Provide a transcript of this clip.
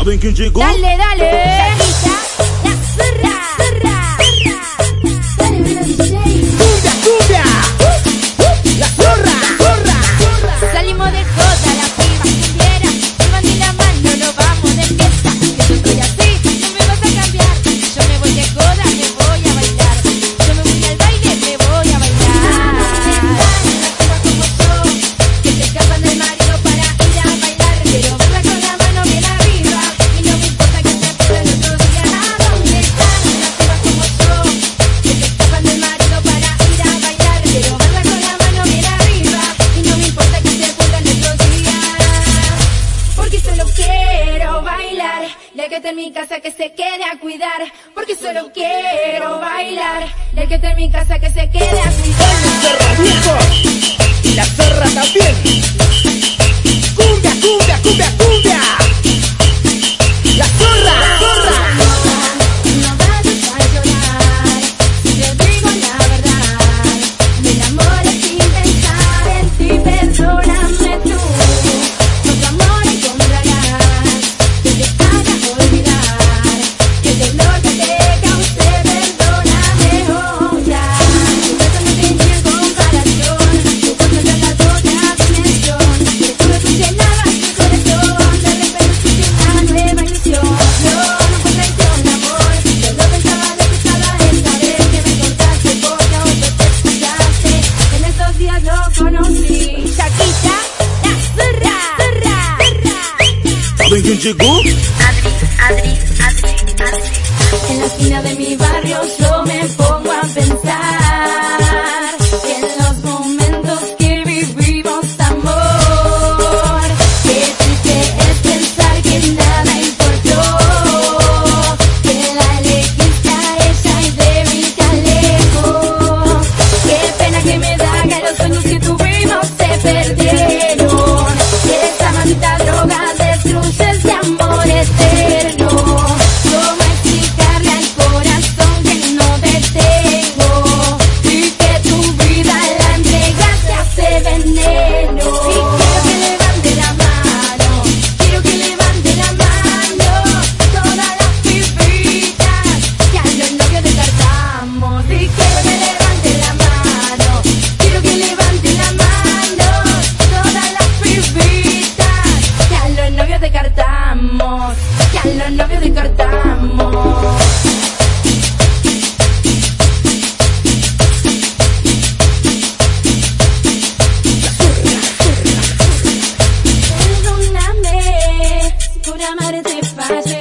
¿Saben quién llegó? Dale, dale. Que esté en mi casa que se quede a cuidar, porque solo quiero bailar. el que esté en mi casa que se quede quién llegó? Adri, Adri, Adri, Adri. En la esquina de mi barrio yo me pongo Perdóname, por amarte fallé.